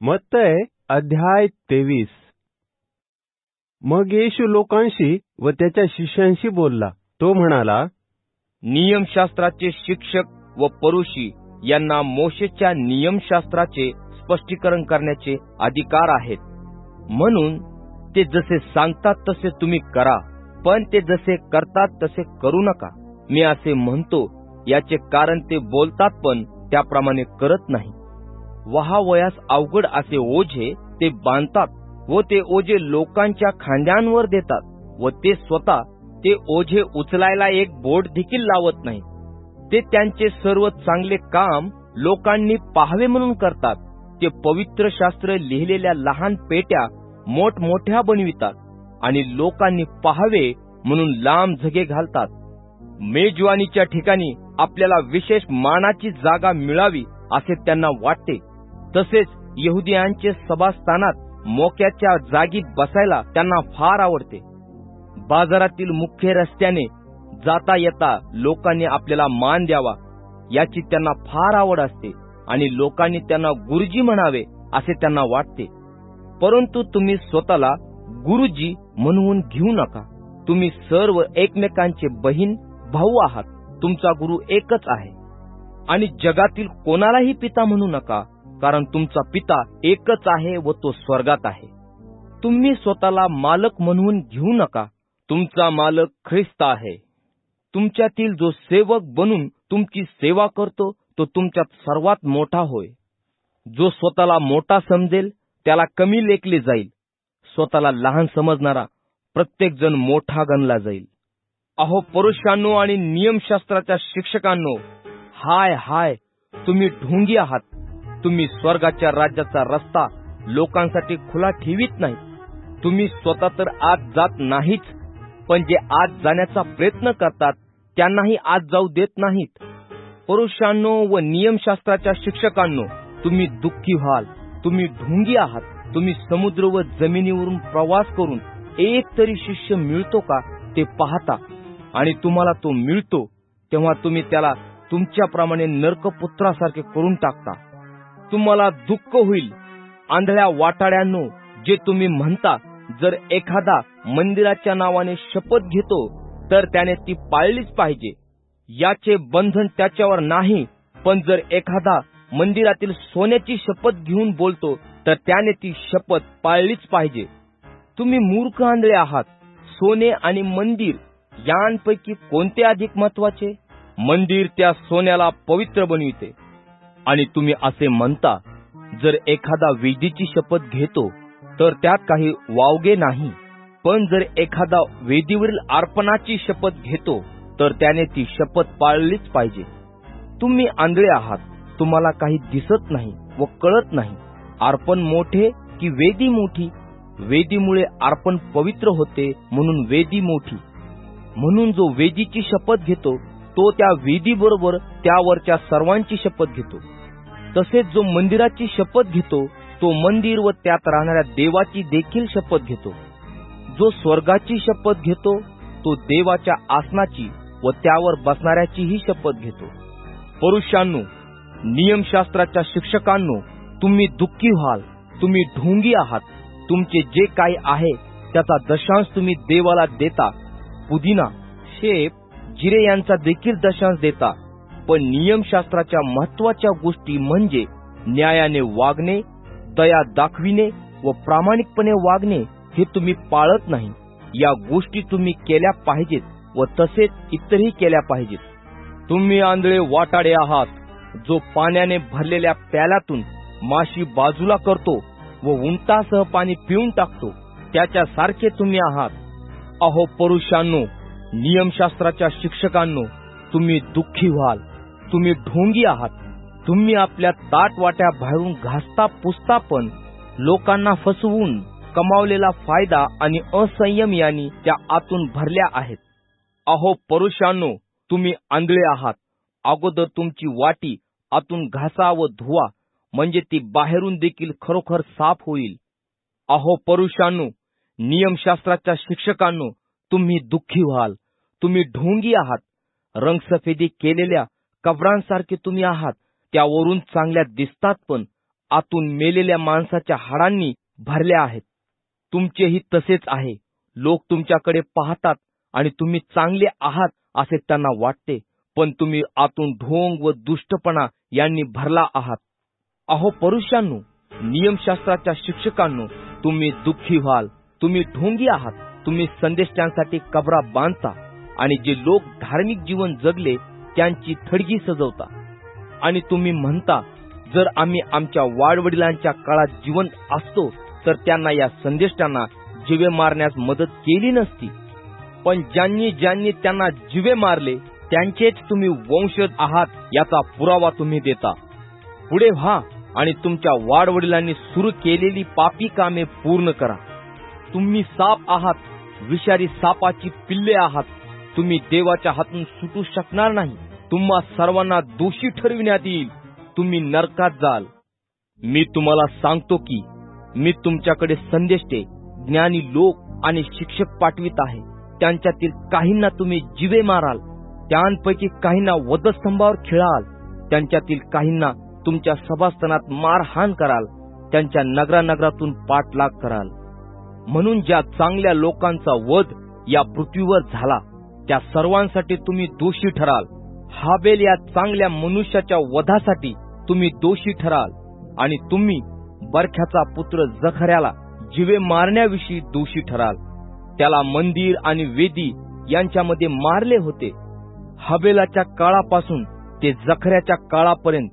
मत्तय अध्याय तेवीस. मग येशू लोकांशी व त्याच्या शिष्यांशी बोलला. तो म्हणाला नियमशास्त्राचे शिक्षक व परुषी यांना मोशेच्या नियमशास्त्राचे स्पष्टीकरण करण्याचे अधिकार आहेत. म्हणून ते जसे सांगतात तसे तुम्ही करा पण ते जसे करतात तसे करू नका. मी असे म्हणतो याचे कारण ते बोलतात पण त्याप्रमाणे करत नाही. वहावयास अवघड असे ओझे ते बांधतात व ते ओझे लोकांच्या खांद्यांवर देतात व ते स्वतः ते ओझे उचलायला एक बोट देखील लावत नाही. ते त्यांचे सर्व चांगले काम लोकांनी पाहावे म्हणून करतात. ते पवित्र शास्त्र लिहिलेल्या लहान पेट्या मोठमोठ्या बनवितात आणि लोकांनी पाहावे म्हणून लांब झगे घालतात. मेजवानीच्या ठिकाणी आपल्याला विशेष मानाची जागा मिळावी असे त्यांना वाटते. तसेच यहुदियांचे सभास्थानात मोक्याच्या जागी बसायला त्यांना फार आवडते. बाजारातील मुख्य रस्त्याने जाता येता लोकांनी आपल्याला मान द्यावा याची त्यांना फार आवड असते आणि लोकांनी त्यांना गुरुजी म्हणावे असे त्यांना वाटते. परंतु तुम्ही स्वतःला गुरुजी म्हणून घेऊ नका. तुम्ही सर्व एकमेकांचे बहीण भाऊ आहात. तुमचा गुरु एकच आहे. आणि जगातील कोणालाही पिता म्हणू नका. कारण तुमचा पिता एकच आहे व तो स्वर्गात आहे. तुम्ही स्वतःला मालक म्हणून घेऊ नका. तुमचा मालक ख्रिस्त आहे. तुमच्यातील जो सेवक बनून तुमची सेवा करतो तो तुमच्यात सर्वात मोठा होय. जो स्वतःला मोठा समजेल त्याला कमी लेखले जाईल. स्वतःला लहान समजणारा प्रत्येक जण मोठा गणला जाईल. अहो पुरुषांनो आणि नियमशास्त्राच्या शिक्षकांनो हाय हाय तुम्ही ढोंगी आहात. तुम्ही स्वर्गाच्या राज्याचा रस्ता लोकांसाठी खुला ठेवीत नाही. तुम्ही स्वतः तर आज जात नाहीच पण जे आज जाण्याचा प्रयत्न करतात त्यांनाही आज जाऊ देत नाहीत. पुरुषांनो व नियमशास्त्राच्या शिक्षकांनो तुम्ही दुःखी व्हाल तुम्ही ढोंगी आहात तुम्ही समुद्र व जमिनीवरून प्रवास करून एक तरी शिष्य मिळतो का ते पाहता. आणि तुम्हाला तो मिळतो तेव्हा तुम्ही त्याला तुमच्याप्रमाणे नरकपुत्रासारखे करून टाकता. तुम्हाला दुःख होईल. आंधळ्या वाटाड्यांनो जे तुम्ही म्हणता जर एखादा मंदिराच्या नावाने शपथ घेतो तर त्याने ती पाळलीच पाहिजे. याचे बंधन त्याच्यावर नाही पण जर एखादा मंदिरातील सोन्याची शपथ घेऊन बोलतो तर त्याने ती शपथ पाळलीच पाहिजे. तुम्ही मूर्ख आंधळे आहात. सोने आणि मंदिर यांपैकी कोणते अधिक महत्त्वाचे मंदिर त्या सोन्याला पवित्र बनविते. आणि तुम्ही असे म्हणता जर एखादा वेदीची शपथ घेतो तर त्यात काही वावगे नाही. पण जर एखादा वेदीवरील अर्पणाची शपथ घेतो तर त्याने ती शपथ पाळलीच पाहिजे. तुम्ही आंधळे आहात तुम्हाला काही दिसत नाही व कळत नाही. अर्पण मोठे की वेदी मोठी? वेदीमुळे अर्पण पवित्र होते म्हणून वेदी मोठी. म्हणून जो वेदीची शपथ घेतो तो त्या वेदी बरोबर त्यावरच्या सर्वांची शपथ घेतो. तसेच जो मंदिराची शपथ घेतो तो मंदिर व त्यात राहणाऱ्या देवाची देखील शपथ घेतो. जो स्वर्गाची शपथ घेतो तो देवाच्या आसनाची व त्यावर बसणाऱ्याचीही शपथ घेतो. पुरुषांनो नियमशास्त्राच्या शिक्षकांनो तुम्ही दुःखी व्हाल तुम्ही ढोंगी आहात तुमचे जे काही आहे त्याचा दशांश तुम्ही देवाला देता. पुदिना शेप जिरे यांचा देखील दशांश देता. पण नियमशास्त्राच्या महत्त्वाच्या गोष्टी म्हणजे न्यायाने वागणे दया दाखविणे व प्रामाणिकपणे वागणे हे तुम्ही पाळत नाही. या गोष्टी तुम्ही केल्या पाहिजेत व तसेच इतरही केल्या पाहिजेत. तुम्ही आंधळे वाटाडे आहात जो पाण्याने भरलेल्या प्याल्यातून माशी बाजूला करतो व उंटासह पाणी पिऊन टाकतो त्याच्या सारखे तुम्ही आहात. अहो पुरुषांनो नियमशास्त्राच्या शिक्षकांनो तुम्ही दुःखी व्हाल. तुम्ही ढोंगी आहात. तुम्ही आपल्या ताट वाट्या बाहेरून घासता पुसता पण लोकांना फसवून कमावलेला फायदा आणि असंयम यांनी त्या आतून भरल्या आहेत. अहो परुषांनो तुम्ही आंधळे आहात. अगोदर तुमची वाटी आतून घासा व धुवा म्हणजे ती बाहेरून देखील खरोखर साफ होईल. अहो परुषांनो नियमशास्त्राच्या शिक्षकांनो तुम्ही दुःखी व्हाल. तुम्ही ढोंगी आहात. रंगसफेदी केलेल्या कबरांसारखे तुम्ही आहात. त्यावरून चांगल्या दिसतात पण आतून मेलेल्या माणसाच्या हाडांनी भरल्या आहेत. तुमचेही तसेच आहे. लोक तुमच्याकडे पाहतात आणि तुम्ही चांगले आहात असे त्यांना वाटते पण तुम्ही आतून ढोंग व दुष्टपणा यांनी भरला आहात. अहो परुषांनो नियमशास्त्राच्या शिक्षकांनो तुम्ही दुःखी व्हाल. तुम्ही ढोंगी आहात. तुम्ही संदेशांसाठी कबरा बांधता आणि जे लोक धार्मिक जीवन जगले त्यांची थडगी सजवता. आणि तुम्ही म्हणता जर आम्ही आमच्या वाडवडिलांच्या काळात जिवंत असतो तर त्यांना या संदेष्टांना जिवे मारण्यास मदत केली नसती. पण ज्यांनी ज्यांनी त्यांना जिवे मारले त्यांचेच तुम्ही वंशज आहात याचा पुरावा तुम्ही देता. पुढे व्हा आणि तुमच्या वाडवडिलांनी सुरू केलेली पापी कामे पूर्ण करा. तुम्ही साप आहात विषारी सापाची पिल्ले आहात तुम्ही देवाच्या हातून सुटू शकणार नाही. तुम्हा सर्वांना दोषी ठरविण्यात येईल. तुम्ही नरकात जाल. मी तुम्हाला सांगतो की मी तुमच्याकडे संदेष्टे ज्ञानी लोक आणि शिक्षक पाठवित आहे. त्यांच्यातील काहींना तुम्ही जिवे माराल. त्यांपैकी काहींना वधस्तंभावर खिळाल. त्यांच्यातील काहींना तुमच्या सभास्थानात मारहाण कराल. त्यांच्या नगरानगरातून पाठलाग कराल. म्हणून ज्या चांगल्या लोकांचा वध या पृथ्वीवर झाला त्या सर्वांसाठी तुम्ही दोषी ठराल. हाबेल या चांगल्या मनुष्याच्या वधासाठी तुम्ही दोषी ठराल. आणि तुम्ही बरख्याचा पुत्र जखऱ्याला जिवे मारण्याविषयी दोषी ठराल. त्याला मंदिर आणि वेदी यांच्यामध्ये मारले होते. हबेलाच्या काळापासून ते जखऱ्याच्या काळापर्यंत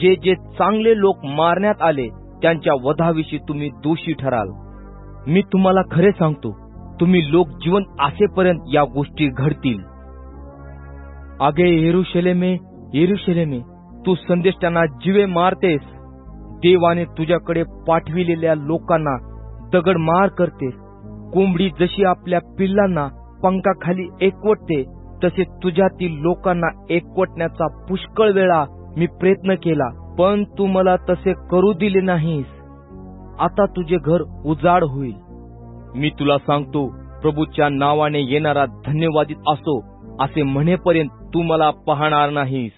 जे जे चांगले लोक मारण्यात आले त्यांच्या वधाविषयी तुम्ही दोषी ठराल. मी तुम्हाला खरे सांगतो तुम्ही लोक जीवन असेपर्यंत या गोष्टी घडतील. अगे येरुशलेमे येरुशलेमे तू संदेशांना जिवे मारतेस. देवाने तुझ्याकडे पाठविलेल्या लोकांना दगड मार करतेस. कोंबडी जशी आपल्या पिल्लांना पंखाखाली एकवटते तसे तुझ्यातील लोकांना एकवटण्याचा पुष्कळ वेळा मी प्रयत्न केला पण तू मला तसे करू दिले नाहीस. आता तुझे घर उजाड होईल. मी तुला सांगतो प्रभूच्या नावाने येणारा धन्यवादित असो असे म्हणेपर्यंत तू मला पाहणार नाहीस.